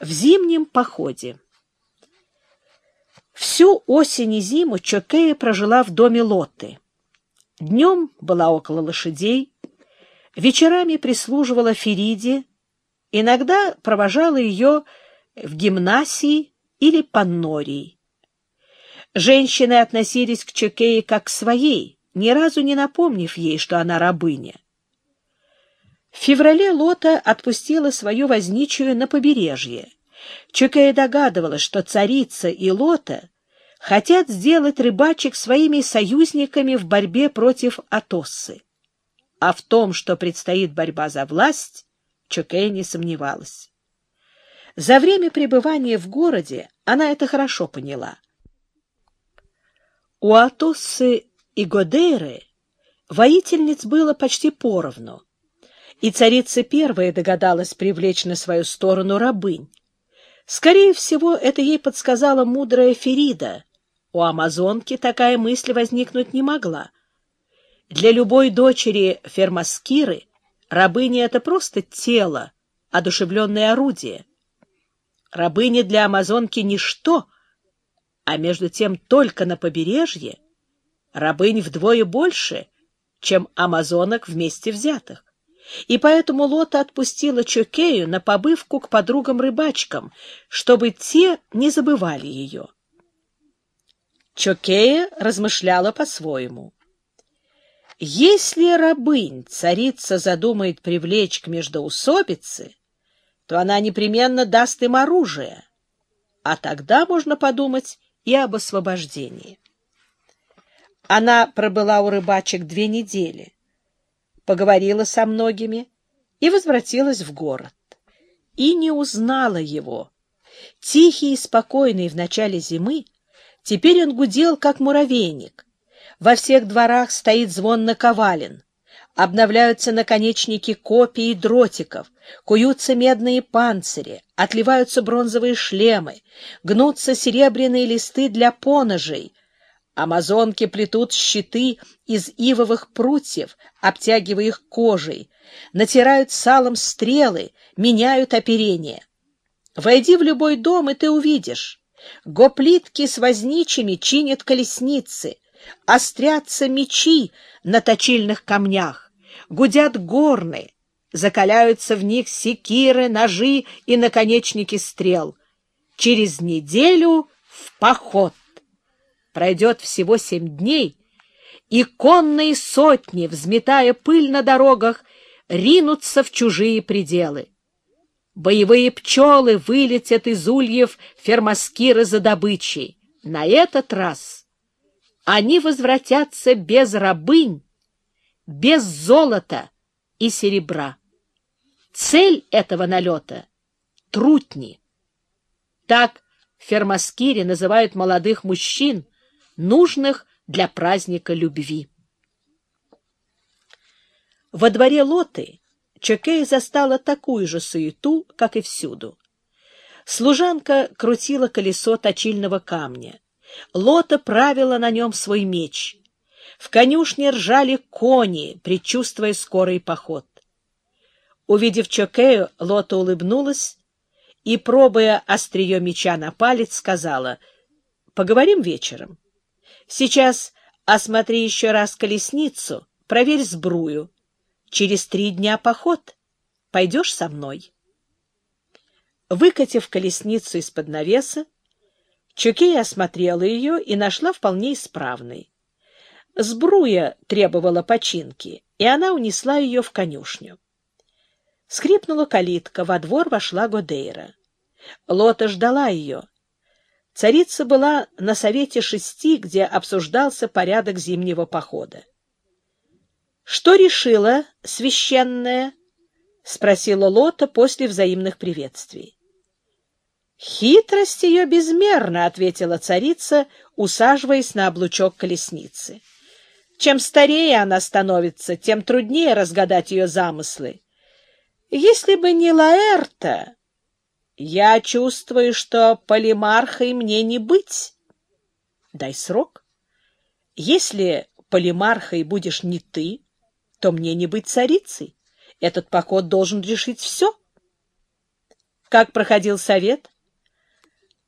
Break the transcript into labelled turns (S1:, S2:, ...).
S1: В зимнем походе. Всю осень и зиму Чокея прожила в доме Лотты. Днем была около лошадей, вечерами прислуживала Фериде, иногда провожала ее в гимнасии или паннории. Женщины относились к Чокее как к своей, ни разу не напомнив ей, что она рабыня. В феврале Лота отпустила свою возничую на побережье. Чукея догадывалась, что царица и Лота хотят сделать рыбачек своими союзниками в борьбе против Атоссы. А в том, что предстоит борьба за власть, Чукея не сомневалась. За время пребывания в городе она это хорошо поняла. У Атоссы и Годейры воительниц было почти поровну и царица первая догадалась привлечь на свою сторону рабынь. Скорее всего, это ей подсказала мудрая Ферида. У амазонки такая мысль возникнуть не могла. Для любой дочери Фермаскиры рабыня — это просто тело, одушевленное орудие. Рабыня для амазонки — ничто, а между тем только на побережье рабынь вдвое больше, чем амазонок вместе взятых и поэтому Лота отпустила Чокею на побывку к подругам-рыбачкам, чтобы те не забывали ее. Чокея размышляла по-своему. Если рабынь царица задумает привлечь к междоусобице, то она непременно даст им оружие, а тогда можно подумать и об освобождении. Она пробыла у рыбачек две недели поговорила со многими и возвратилась в город. И не узнала его. Тихий и спокойный в начале зимы, теперь он гудел, как муравейник. Во всех дворах стоит звон наковален. Обновляются наконечники копий и дротиков, куются медные панцири, отливаются бронзовые шлемы, гнутся серебряные листы для поножей, Амазонки плетут щиты из ивовых прутьев, обтягивая их кожей, натирают салом стрелы, меняют оперение. Войди в любой дом, и ты увидишь. Гоплитки с возничими чинят колесницы, острятся мечи на точильных камнях, гудят горны, закаляются в них секиры, ножи и наконечники стрел. Через неделю в поход. Пройдет всего семь дней, и конные сотни, взметая пыль на дорогах, ринутся в чужие пределы. Боевые пчелы вылетят из ульев фермаскиры за добычей. На этот раз они возвратятся без рабынь, без золота и серебра. Цель этого налета — трутни. Так в Фермаскире называют молодых мужчин — нужных для праздника любви. Во дворе Лоты Чокея застала такую же суету, как и всюду. Служанка крутила колесо точильного камня. Лота правила на нем свой меч. В конюшне ржали кони, предчувствуя скорый поход. Увидев Чокею, Лота улыбнулась и, пробуя острие меча на палец, сказала, «Поговорим вечером». Сейчас осмотри еще раз колесницу, проверь сбрую. Через три дня поход. Пойдешь со мной?» Выкатив колесницу из-под навеса, Чукея осмотрела ее и нашла вполне исправной. Сбруя требовала починки, и она унесла ее в конюшню. Скрипнула калитка, во двор вошла Годейра. Лота ждала ее. Царица была на совете шести, где обсуждался порядок зимнего похода. — Что решила священная? — спросила Лота после взаимных приветствий. — Хитрость ее безмерна, — ответила царица, усаживаясь на облучок колесницы. Чем старее она становится, тем труднее разгадать ее замыслы. Если бы не Лаэрта, я чувствую, что полимархой мне не быть. Дай срок. Если полимархой будешь не ты, то мне не быть царицей. Этот поход должен решить все. Как проходил совет?